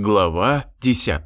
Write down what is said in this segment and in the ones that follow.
Глава 10.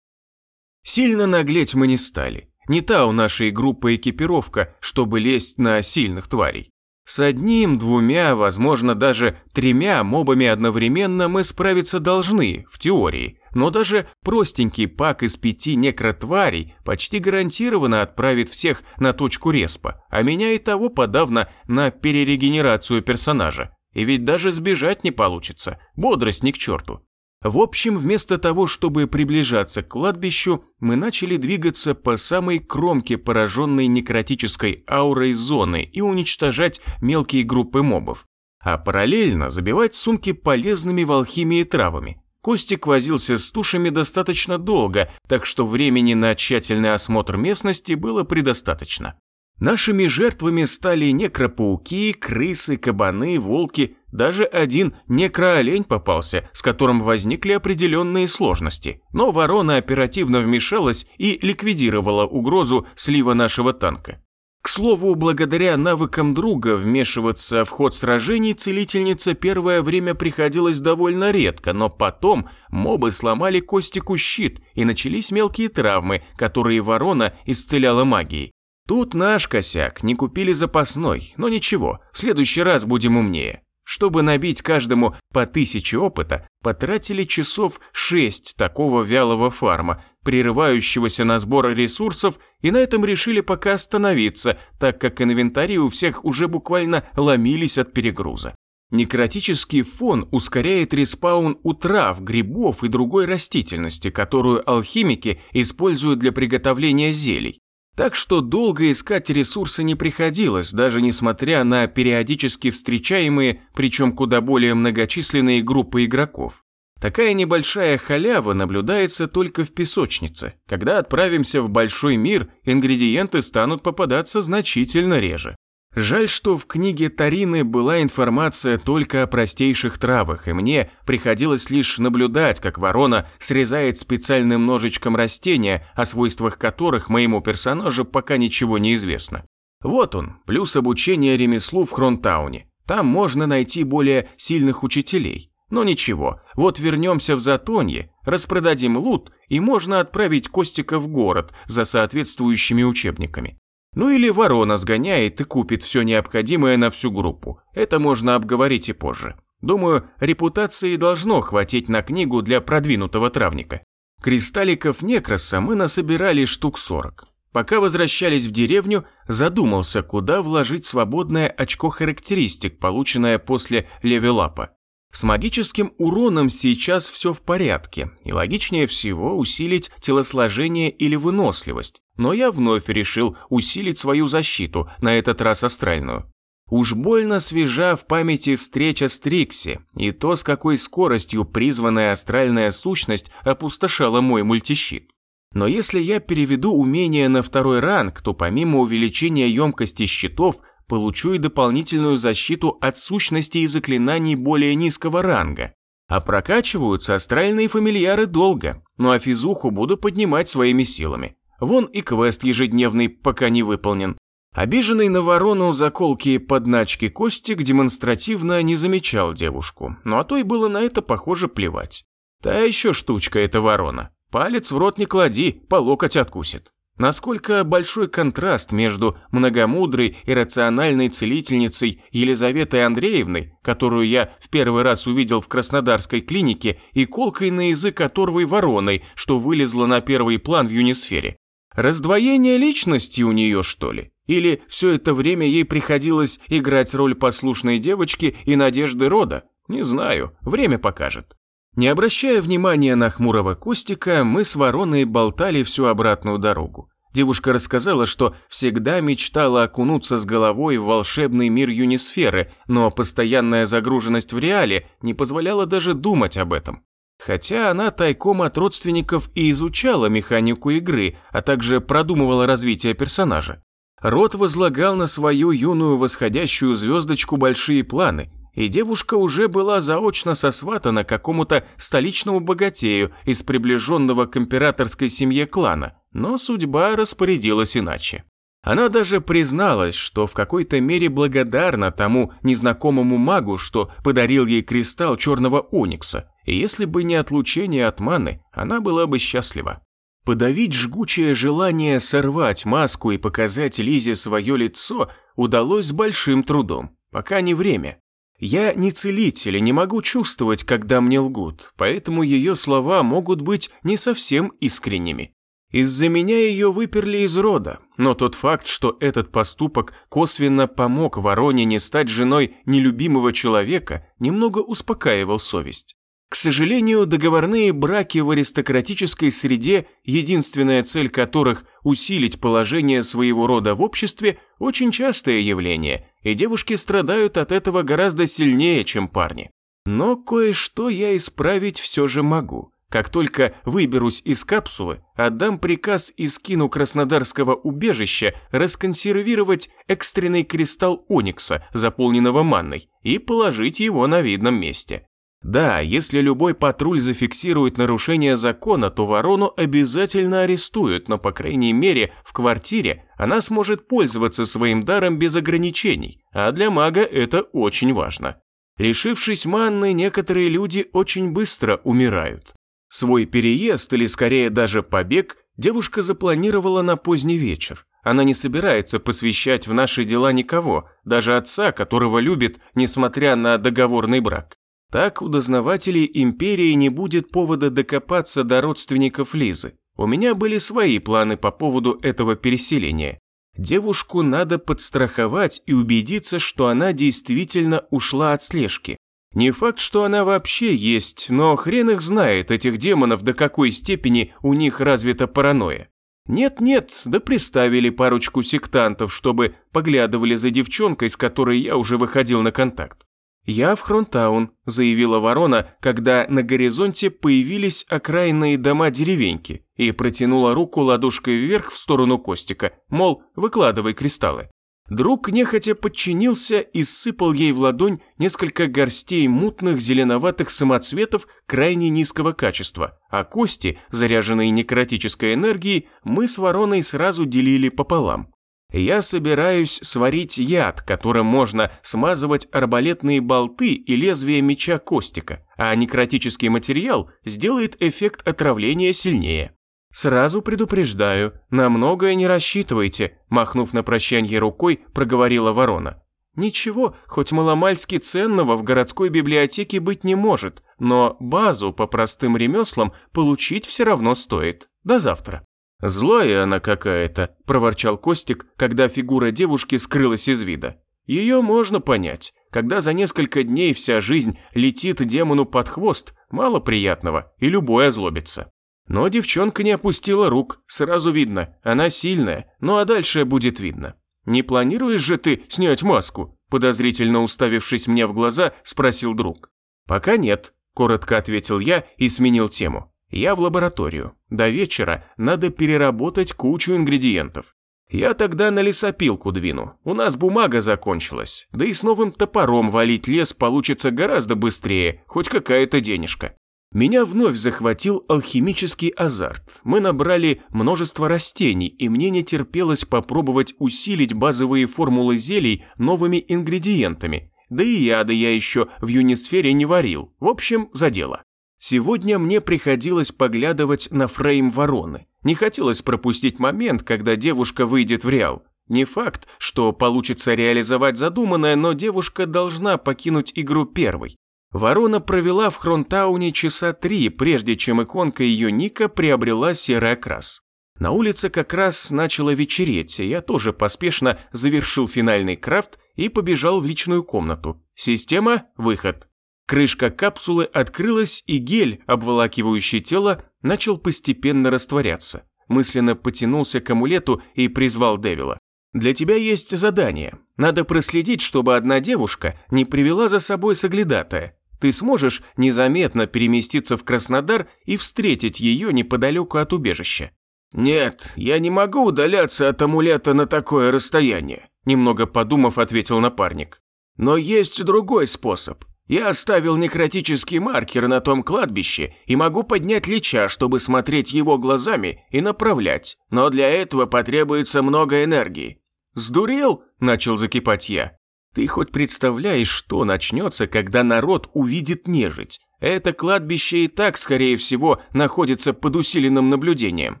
Сильно наглеть мы не стали. Не та у нашей группы экипировка, чтобы лезть на сильных тварей. С одним, двумя, возможно, даже тремя мобами одновременно мы справиться должны, в теории. Но даже простенький пак из пяти некротварей почти гарантированно отправит всех на точку респа, а меня и того подавно на перерегенерацию персонажа. И ведь даже сбежать не получится, бодрость ни к черту. В общем, вместо того, чтобы приближаться к кладбищу, мы начали двигаться по самой кромке пораженной некротической аурой зоны и уничтожать мелкие группы мобов. А параллельно забивать сумки полезными в алхимии травами. Костик возился с тушами достаточно долго, так что времени на тщательный осмотр местности было предостаточно. Нашими жертвами стали некропауки, крысы, кабаны, волки, даже один некроолень попался, с которым возникли определенные сложности. Но ворона оперативно вмешалась и ликвидировала угрозу слива нашего танка. К слову, благодаря навыкам друга вмешиваться в ход сражений целительница первое время приходилось довольно редко, но потом мобы сломали Костику щит и начались мелкие травмы, которые ворона исцеляла магией. Тут наш косяк, не купили запасной, но ничего, в следующий раз будем умнее. Чтобы набить каждому по тысяче опыта, потратили часов шесть такого вялого фарма, прерывающегося на сбор ресурсов, и на этом решили пока остановиться, так как инвентари у всех уже буквально ломились от перегруза. Некротический фон ускоряет респаун у трав, грибов и другой растительности, которую алхимики используют для приготовления зелий. Так что долго искать ресурсы не приходилось, даже несмотря на периодически встречаемые, причем куда более многочисленные группы игроков. Такая небольшая халява наблюдается только в песочнице. Когда отправимся в большой мир, ингредиенты станут попадаться значительно реже. Жаль, что в книге Тарины была информация только о простейших травах, и мне приходилось лишь наблюдать, как ворона срезает специальным ножичком растения, о свойствах которых моему персонажу пока ничего не известно. Вот он, плюс обучение ремеслу в Хронтауне. Там можно найти более сильных учителей. Но ничего, вот вернемся в Затонье, распродадим лут, и можно отправить Костика в город за соответствующими учебниками. Ну или ворона сгоняет и купит все необходимое на всю группу. Это можно обговорить и позже. Думаю, репутации должно хватить на книгу для продвинутого травника. Кристалликов некроса мы насобирали штук 40. Пока возвращались в деревню, задумался, куда вложить свободное очко характеристик, полученное после левелапа. С магическим уроном сейчас все в порядке, и логичнее всего усилить телосложение или выносливость, но я вновь решил усилить свою защиту, на этот раз астральную. Уж больно свежа в памяти встреча с Трикси, и то, с какой скоростью призванная астральная сущность опустошала мой мультищит. Но если я переведу умение на второй ранг, то помимо увеличения емкости щитов, получу и дополнительную защиту от сущностей и заклинаний более низкого ранга. А прокачиваются астральные фамильяры долго, ну а физуху буду поднимать своими силами. Вон и квест ежедневный пока не выполнен. Обиженный на ворону заколки и подначки Костик демонстративно не замечал девушку, ну а то и было на это похоже плевать. Та еще штучка эта ворона. Палец в рот не клади, по локоть откусит. Насколько большой контраст между многомудрой и рациональной целительницей Елизаветой Андреевной, которую я в первый раз увидел в Краснодарской клинике, и колкой на язык оторвой вороной, что вылезла на первый план в Юнисфере. Раздвоение личности у нее, что ли? Или все это время ей приходилось играть роль послушной девочки и надежды рода? Не знаю, время покажет. Не обращая внимания на хмурого Костика, мы с Вороной болтали всю обратную дорогу. Девушка рассказала, что всегда мечтала окунуться с головой в волшебный мир Юнисферы, но постоянная загруженность в реале не позволяла даже думать об этом. Хотя она тайком от родственников и изучала механику игры, а также продумывала развитие персонажа. Рот возлагал на свою юную восходящую звездочку большие планы, и девушка уже была заочно сосватана какому-то столичному богатею из приближенного к императорской семье клана, но судьба распорядилась иначе. Она даже призналась, что в какой-то мере благодарна тому незнакомому магу, что подарил ей кристалл черного оникса, И если бы не отлучение от маны, она была бы счастлива. Подавить жгучее желание сорвать маску и показать Лизе свое лицо удалось с большим трудом, пока не время. Я не целитель и не могу чувствовать, когда мне лгут, поэтому ее слова могут быть не совсем искренними. Из-за меня ее выперли из рода, но тот факт, что этот поступок косвенно помог Вороне не стать женой нелюбимого человека, немного успокаивал совесть. К сожалению, договорные браки в аристократической среде, единственная цель которых – усилить положение своего рода в обществе, очень частое явление, и девушки страдают от этого гораздо сильнее, чем парни. Но кое-что я исправить все же могу. Как только выберусь из капсулы, отдам приказ и скину краснодарского убежища расконсервировать экстренный кристалл оникса, заполненного манной, и положить его на видном месте. Да, если любой патруль зафиксирует нарушение закона, то ворону обязательно арестуют, но, по крайней мере, в квартире она сможет пользоваться своим даром без ограничений, а для мага это очень важно. Лишившись манны, некоторые люди очень быстро умирают. Свой переезд, или скорее даже побег, девушка запланировала на поздний вечер. Она не собирается посвящать в наши дела никого, даже отца, которого любит, несмотря на договорный брак. Так у дознавателей империи не будет повода докопаться до родственников Лизы. У меня были свои планы по поводу этого переселения. Девушку надо подстраховать и убедиться, что она действительно ушла от слежки. Не факт, что она вообще есть, но хрен их знает, этих демонов, до какой степени у них развита паранойя. Нет-нет, да приставили парочку сектантов, чтобы поглядывали за девчонкой, с которой я уже выходил на контакт. «Я в Хронтаун», – заявила ворона, когда на горизонте появились окраинные дома деревеньки, и протянула руку ладошкой вверх в сторону Костика, мол, выкладывай кристаллы. Друг нехотя подчинился и сыпал ей в ладонь несколько горстей мутных зеленоватых самоцветов крайне низкого качества, а кости, заряженные некротической энергией, мы с вороной сразу делили пополам. Я собираюсь сварить яд, которым можно смазывать арбалетные болты и лезвие меча Костика, а некротический материал сделает эффект отравления сильнее. Сразу предупреждаю, на многое не рассчитывайте, махнув на прощанье рукой, проговорила ворона. Ничего, хоть маломальски ценного в городской библиотеке быть не может, но базу по простым ремеслам получить все равно стоит. До завтра. «Злая она какая-то», – проворчал Костик, когда фигура девушки скрылась из вида. Ее можно понять. Когда за несколько дней вся жизнь летит демону под хвост, мало приятного, и любой озлобится. Но девчонка не опустила рук, сразу видно, она сильная, ну а дальше будет видно. «Не планируешь же ты снять маску?» Подозрительно уставившись мне в глаза, спросил друг. «Пока нет», – коротко ответил я и сменил тему. Я в лабораторию. До вечера надо переработать кучу ингредиентов. Я тогда на лесопилку двину. У нас бумага закончилась. Да и с новым топором валить лес получится гораздо быстрее, хоть какая-то денежка. Меня вновь захватил алхимический азарт. Мы набрали множество растений, и мне не терпелось попробовать усилить базовые формулы зелий новыми ингредиентами. Да и яды я еще в юнисфере не варил. В общем, за дело. Сегодня мне приходилось поглядывать на фрейм вороны. Не хотелось пропустить момент, когда девушка выйдет в реал. Не факт, что получится реализовать задуманное, но девушка должна покинуть игру первой. Ворона провела в Хронтауне часа три, прежде чем иконка ее ника приобрела серый окрас. На улице как раз начало вечереть, я тоже поспешно завершил финальный крафт и побежал в личную комнату. Система – выход. Крышка капсулы открылась, и гель, обволакивающий тело, начал постепенно растворяться. Мысленно потянулся к амулету и призвал Девила. «Для тебя есть задание. Надо проследить, чтобы одна девушка не привела за собой соглядатая. Ты сможешь незаметно переместиться в Краснодар и встретить ее неподалеку от убежища». «Нет, я не могу удаляться от амулета на такое расстояние», немного подумав, ответил напарник. «Но есть другой способ. Я оставил некротический маркер на том кладбище и могу поднять Лича, чтобы смотреть его глазами и направлять, но для этого потребуется много энергии». «Сдурел?» – начал закипать я. «Ты хоть представляешь, что начнется, когда народ увидит нежить? Это кладбище и так, скорее всего, находится под усиленным наблюдением.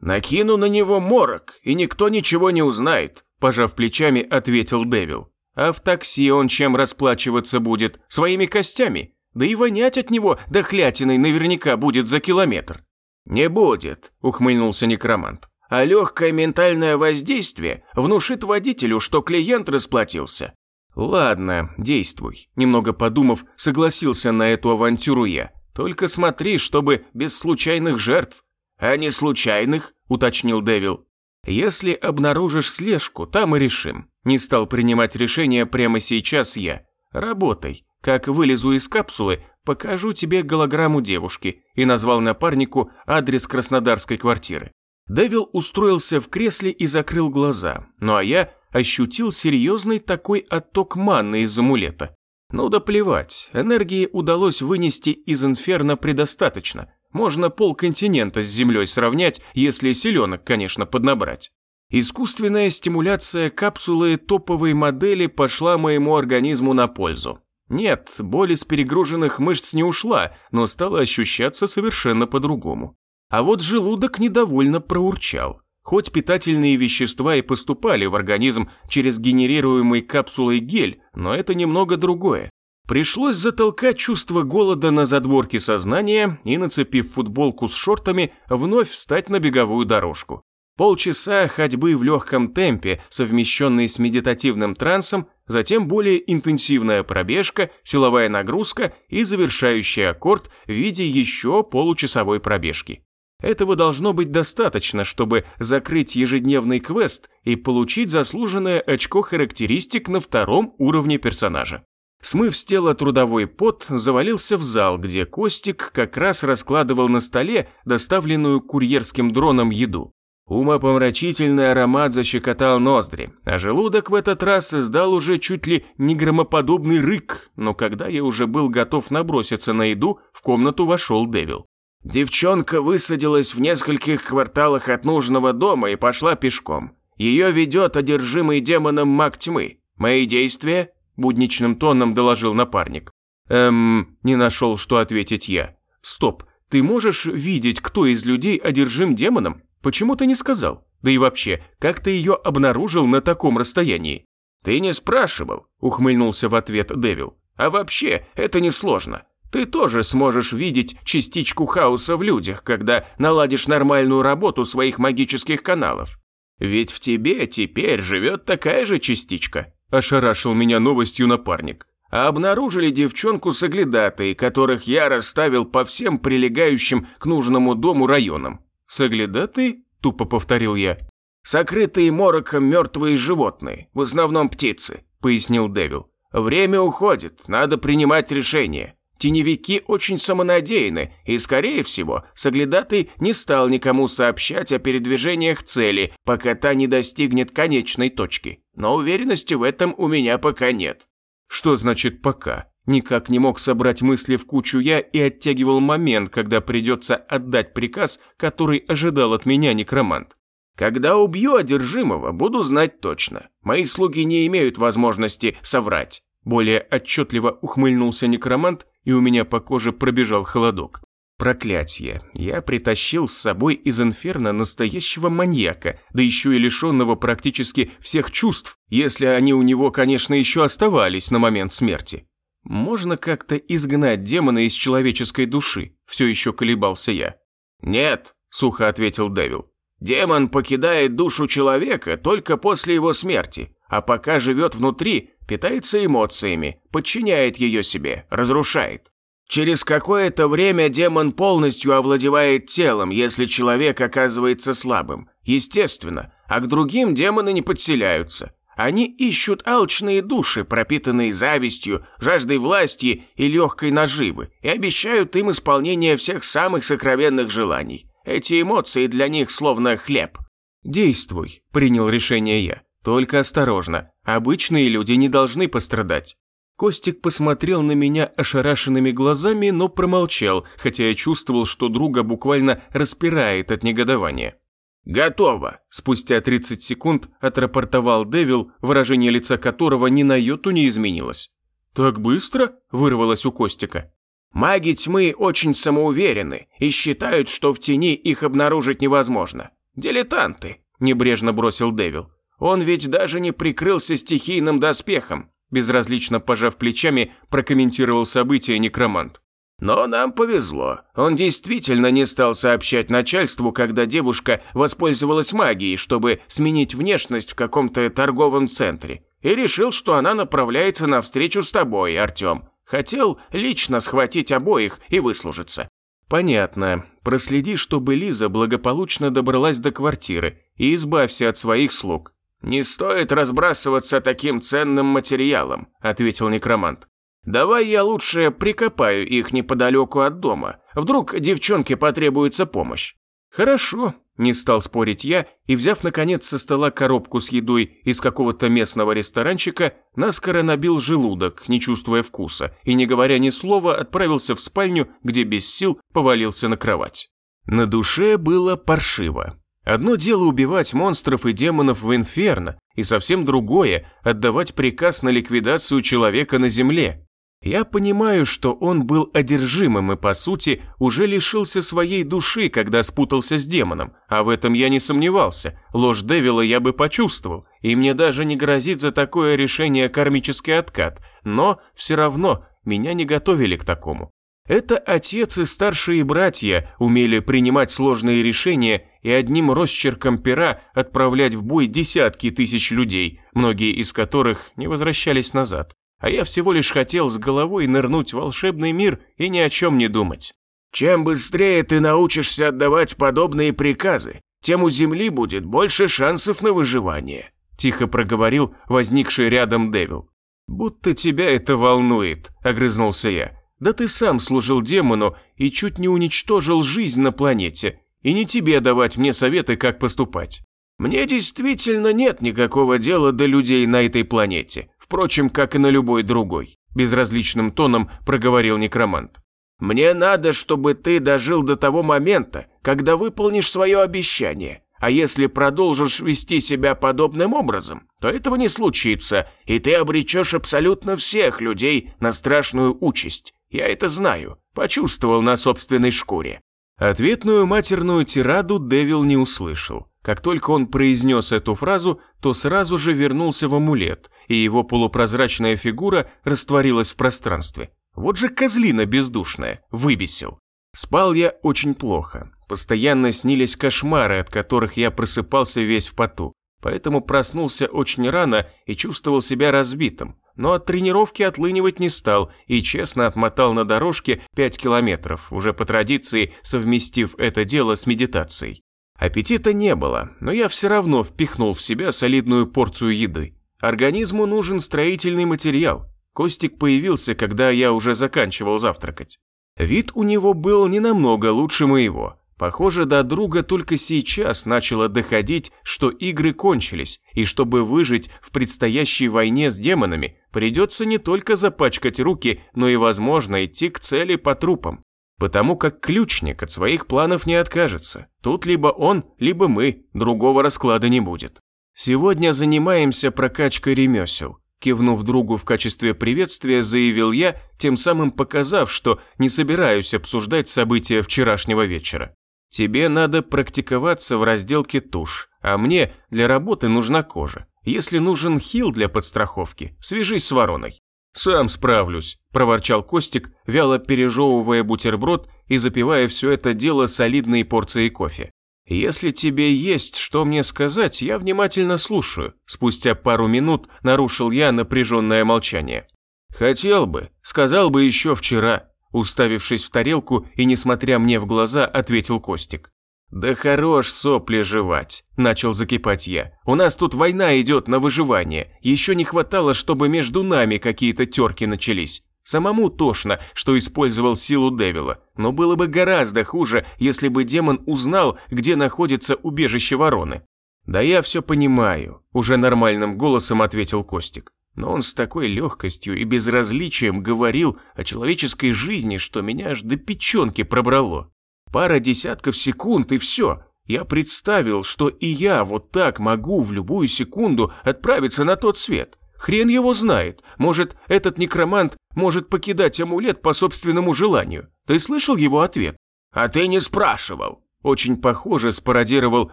«Накину на него морок, и никто ничего не узнает», – пожав плечами, ответил Дэвил. «А в такси он чем расплачиваться будет? Своими костями? Да и вонять от него дохлятиной наверняка будет за километр». «Не будет», – ухмыльнулся некромант. «А легкое ментальное воздействие внушит водителю, что клиент расплатился. «Ладно, действуй», – немного подумав, согласился на эту авантюру я. «Только смотри, чтобы без случайных жертв». «А не случайных?» – уточнил Дэвил. «Если обнаружишь слежку, там и решим». Не стал принимать решение прямо сейчас я. «Работай. Как вылезу из капсулы, покажу тебе голограмму девушки» и назвал напарнику адрес краснодарской квартиры. Дэвил устроился в кресле и закрыл глаза, ну а я ощутил серьезный такой отток манны из амулета. Ну да плевать, энергии удалось вынести из инферно предостаточно. Можно полконтинента с землей сравнять, если селенок, конечно, поднабрать. Искусственная стимуляция капсулы топовой модели пошла моему организму на пользу. Нет, боль из перегруженных мышц не ушла, но стала ощущаться совершенно по-другому. А вот желудок недовольно проурчал. Хоть питательные вещества и поступали в организм через генерируемый капсулой гель, но это немного другое. Пришлось затолкать чувство голода на задворки сознания и, нацепив футболку с шортами, вновь встать на беговую дорожку. Полчаса ходьбы в легком темпе, совмещенной с медитативным трансом, затем более интенсивная пробежка, силовая нагрузка и завершающий аккорд в виде еще получасовой пробежки. Этого должно быть достаточно, чтобы закрыть ежедневный квест и получить заслуженное очко характеристик на втором уровне персонажа. Смыв с тела трудовой пот, завалился в зал, где Костик как раз раскладывал на столе доставленную курьерским дроном еду. Умопомрачительный аромат защекотал ноздри, а желудок в этот раз издал уже чуть ли не громоподобный рык, но когда я уже был готов наброситься на еду, в комнату вошел Дэвил. Девчонка высадилась в нескольких кварталах от нужного дома и пошла пешком. Ее ведет одержимый демоном маг тьмы. Мои действия?» – будничным тоном доложил напарник. «Эм, не нашел, что ответить я. Стоп, ты можешь видеть, кто из людей одержим демоном? Почему ты не сказал? Да и вообще, как ты ее обнаружил на таком расстоянии?» «Ты не спрашивал», – ухмыльнулся в ответ Дэвил. «А вообще, это несложно. Ты тоже сможешь видеть частичку хаоса в людях, когда наладишь нормальную работу своих магических каналов. Ведь в тебе теперь живет такая же частичка», – ошарашил меня новостью напарник. А обнаружили девчонку с оглядатые, которых я расставил по всем прилегающим к нужному дому районам. «Соглядатые?» – тупо повторил я. «Сокрытые мороком мертвые животные, в основном птицы», – пояснил Дэвил. «Время уходит, надо принимать решение. Теневики очень самонадеяны, и, скорее всего, Соглядатый не стал никому сообщать о передвижениях цели, пока та не достигнет конечной точки. Но уверенности в этом у меня пока нет. Что значит «пока»? Никак не мог собрать мысли в кучу я и оттягивал момент, когда придется отдать приказ, который ожидал от меня некромант. Когда убью одержимого, буду знать точно. Мои слуги не имеют возможности соврать. Более отчетливо ухмыльнулся некромант, и у меня по коже пробежал холодок. Проклятье, я притащил с собой из инферно настоящего маньяка, да еще и лишенного практически всех чувств, если они у него, конечно, еще оставались на момент смерти. Можно как-то изгнать демона из человеческой души, все еще колебался я. Нет, сухо ответил Дэвил. Демон покидает душу человека только после его смерти, а пока живет внутри, питается эмоциями, подчиняет ее себе, разрушает. Через какое-то время демон полностью овладевает телом, если человек оказывается слабым. Естественно, а к другим демоны не подселяются. Они ищут алчные души, пропитанные завистью, жаждой власти и легкой наживы, и обещают им исполнение всех самых сокровенных желаний. Эти эмоции для них словно хлеб. «Действуй», – принял решение я. «Только осторожно, обычные люди не должны пострадать». Костик посмотрел на меня ошарашенными глазами, но промолчал, хотя я чувствовал, что друга буквально распирает от негодования. «Готово!» – спустя 30 секунд отрапортовал Дэвил, выражение лица которого ни на йоту не изменилось. «Так быстро?» – вырвалось у Костика. Маги тьмы очень самоуверены и считают, что в тени их обнаружить невозможно. Дилетанты, небрежно бросил Девил. Он ведь даже не прикрылся стихийным доспехом, безразлично пожав плечами, прокомментировал события некромант. Но нам повезло. Он действительно не стал сообщать начальству, когда девушка воспользовалась магией, чтобы сменить внешность в каком-то торговом центре. И решил, что она направляется на встречу с тобой, Артем. Хотел лично схватить обоих и выслужиться. Понятно. Проследи, чтобы Лиза благополучно добралась до квартиры и избавься от своих слуг. «Не стоит разбрасываться таким ценным материалом», – ответил некромант. Давай я лучше прикопаю их неподалеку от дома. Вдруг девчонке потребуется помощь. Хорошо, не стал спорить я и, взяв наконец со стола коробку с едой из какого-то местного ресторанчика, наскоро набил желудок, не чувствуя вкуса, и, не говоря ни слова, отправился в спальню, где без сил повалился на кровать. На душе было паршиво. Одно дело убивать монстров и демонов в инферно, и совсем другое – отдавать приказ на ликвидацию человека на земле. Я понимаю, что он был одержимым и, по сути, уже лишился своей души, когда спутался с демоном, а в этом я не сомневался. Ложь Девила я бы почувствовал, и мне даже не грозит за такое решение кармический откат, но все равно меня не готовили к такому. Это отец и старшие братья умели принимать сложные решения и одним росчерком пера отправлять в бой десятки тысяч людей, многие из которых не возвращались назад а я всего лишь хотел с головой нырнуть в волшебный мир и ни о чем не думать. Чем быстрее ты научишься отдавать подобные приказы, тем у Земли будет больше шансов на выживание», тихо проговорил возникший рядом Девил. «Будто тебя это волнует», – огрызнулся я. «Да ты сам служил демону и чуть не уничтожил жизнь на планете, и не тебе давать мне советы, как поступать». «Мне действительно нет никакого дела до людей на этой планете. Впрочем, как и на любой другой, безразличным тоном проговорил некромант. Мне надо, чтобы ты дожил до того момента, когда выполнишь свое обещание. А если продолжишь вести себя подобным образом, то этого не случится, и ты обречешь абсолютно всех людей на страшную участь. Я это знаю, почувствовал на собственной шкуре. Ответную матерную тираду Девил не услышал. Как только он произнес эту фразу, то сразу же вернулся в амулет, и его полупрозрачная фигура растворилась в пространстве. Вот же козлина бездушная, выбесил. Спал я очень плохо. Постоянно снились кошмары, от которых я просыпался весь в поту. Поэтому проснулся очень рано и чувствовал себя разбитым но от тренировки отлынивать не стал и честно отмотал на дорожке 5 километров, уже по традиции совместив это дело с медитацией. Аппетита не было, но я все равно впихнул в себя солидную порцию еды. Организму нужен строительный материал. Костик появился, когда я уже заканчивал завтракать. Вид у него был не намного лучше моего. Похоже, до друга только сейчас начало доходить, что игры кончились, и чтобы выжить в предстоящей войне с демонами, придется не только запачкать руки, но и, возможно, идти к цели по трупам. Потому как ключник от своих планов не откажется. Тут либо он, либо мы, другого расклада не будет. Сегодня занимаемся прокачкой ремесел. Кивнув другу в качестве приветствия, заявил я, тем самым показав, что не собираюсь обсуждать события вчерашнего вечера. Тебе надо практиковаться в разделке туш, а мне для работы нужна кожа. Если нужен хил для подстраховки, свяжись с вороной. «Сам справлюсь», – проворчал Костик, вяло пережевывая бутерброд и запивая все это дело солидной порцией кофе. «Если тебе есть что мне сказать, я внимательно слушаю», – спустя пару минут нарушил я напряженное молчание. «Хотел бы, сказал бы еще вчера, Уставившись в тарелку и несмотря мне в глаза, ответил Костик. «Да хорош сопли жевать», – начал закипать я. «У нас тут война идет на выживание. Еще не хватало, чтобы между нами какие-то терки начались. Самому тошно, что использовал силу Девила, но было бы гораздо хуже, если бы демон узнал, где находится убежище вороны». «Да я все понимаю», – уже нормальным голосом ответил Костик но он с такой легкостью и безразличием говорил о человеческой жизни, что меня аж до печенки пробрало. Пара десятков секунд и все. Я представил, что и я вот так могу в любую секунду отправиться на тот свет. Хрен его знает. Может, этот некромант может покидать амулет по собственному желанию. Ты слышал его ответ? А ты не спрашивал. Очень похоже спародировал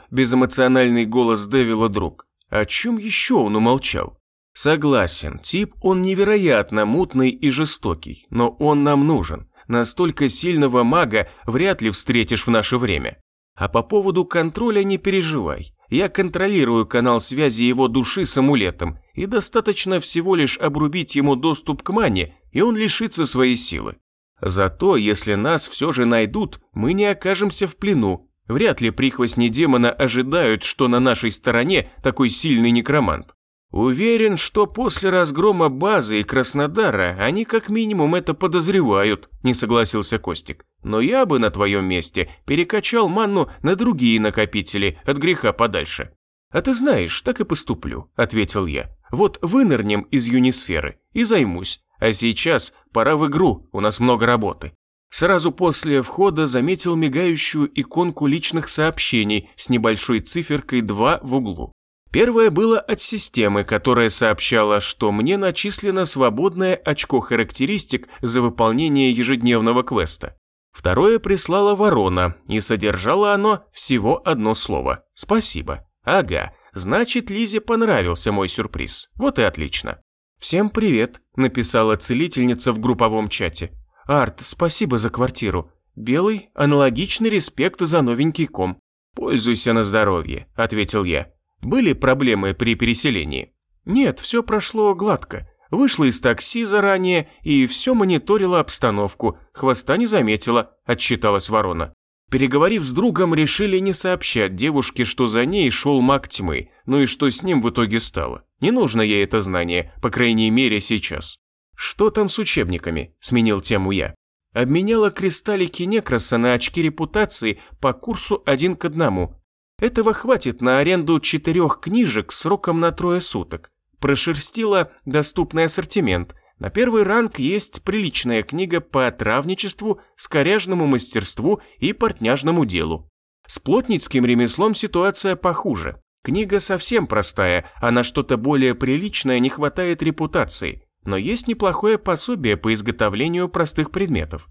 безэмоциональный голос Дэвила друг. О чем еще он умолчал? Согласен, тип он невероятно мутный и жестокий, но он нам нужен. Настолько сильного мага вряд ли встретишь в наше время. А по поводу контроля не переживай. Я контролирую канал связи его души с амулетом, и достаточно всего лишь обрубить ему доступ к мане, и он лишится своей силы. Зато, если нас все же найдут, мы не окажемся в плену. Вряд ли прихвостни демона ожидают, что на нашей стороне такой сильный некромант. Уверен, что после разгрома базы и Краснодара они как минимум это подозревают, не согласился Костик. Но я бы на твоем месте перекачал манну на другие накопители от греха подальше. А ты знаешь, так и поступлю, ответил я. Вот вынырнем из юнисферы и займусь. А сейчас пора в игру, у нас много работы. Сразу после входа заметил мигающую иконку личных сообщений с небольшой циферкой 2 в углу. Первое было от системы, которая сообщала, что мне начислено свободное очко характеристик за выполнение ежедневного квеста. Второе прислала ворона, и содержало оно всего одно слово «Спасибо». Ага, значит, Лизе понравился мой сюрприз. Вот и отлично. «Всем привет», – написала целительница в групповом чате. «Арт, спасибо за квартиру. Белый – аналогичный респект за новенький ком». «Пользуйся на здоровье», – ответил я. Были проблемы при переселении? Нет, все прошло гладко. Вышла из такси заранее и все мониторила обстановку. Хвоста не заметила, отчиталась ворона. Переговорив с другом, решили не сообщать девушке, что за ней шел маг тьмы, ну и что с ним в итоге стало. Не нужно ей это знание, по крайней мере сейчас. «Что там с учебниками?» – сменил тему я. Обменяла кристаллики Некроса на очки репутации по курсу один к одному, этого хватит на аренду четырех книжек сроком на трое суток. Прошерстила доступный ассортимент. На первый ранг есть приличная книга по травничеству, скоряжному мастерству и портняжному делу. С плотницким ремеслом ситуация похуже. Книга совсем простая, а на что-то более приличное не хватает репутации. Но есть неплохое пособие по изготовлению простых предметов.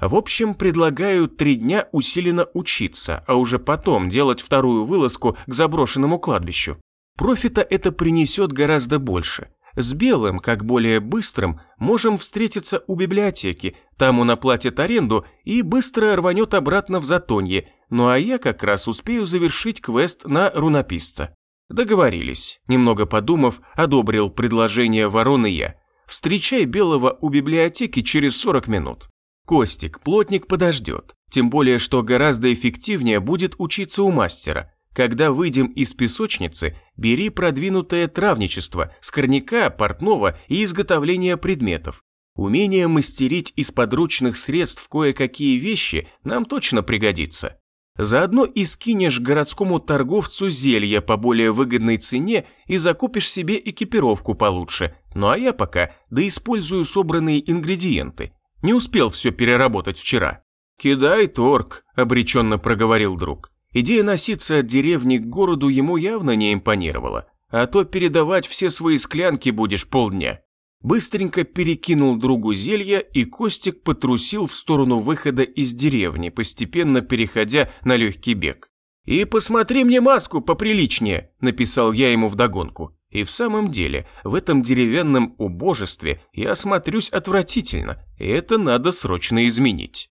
В общем, предлагаю три дня усиленно учиться, а уже потом делать вторую вылазку к заброшенному кладбищу. Профита это принесет гораздо больше. С Белым, как более быстрым, можем встретиться у библиотеки, там он оплатит аренду и быстро рванет обратно в Затонье, ну а я как раз успею завершить квест на рунописца. Договорились. Немного подумав, одобрил предложение вороны я. Встречай Белого у библиотеки через 40 минут. Костик, плотник подождет, тем более, что гораздо эффективнее будет учиться у мастера. Когда выйдем из песочницы, бери продвинутое травничество, скорняка, портного и изготовление предметов. Умение мастерить из подручных средств кое-какие вещи нам точно пригодится. Заодно и скинешь городскому торговцу зелья по более выгодной цене и закупишь себе экипировку получше. Ну а я пока доиспользую собранные ингредиенты. Не успел все переработать вчера. «Кидай торг», – обреченно проговорил друг. Идея носиться от деревни к городу ему явно не импонировала, а то передавать все свои склянки будешь полдня. Быстренько перекинул другу зелья, и Костик потрусил в сторону выхода из деревни, постепенно переходя на легкий бег. «И посмотри мне маску поприличнее», – написал я ему вдогонку. И в самом деле, в этом деревянном убожестве я смотрюсь отвратительно, и это надо срочно изменить.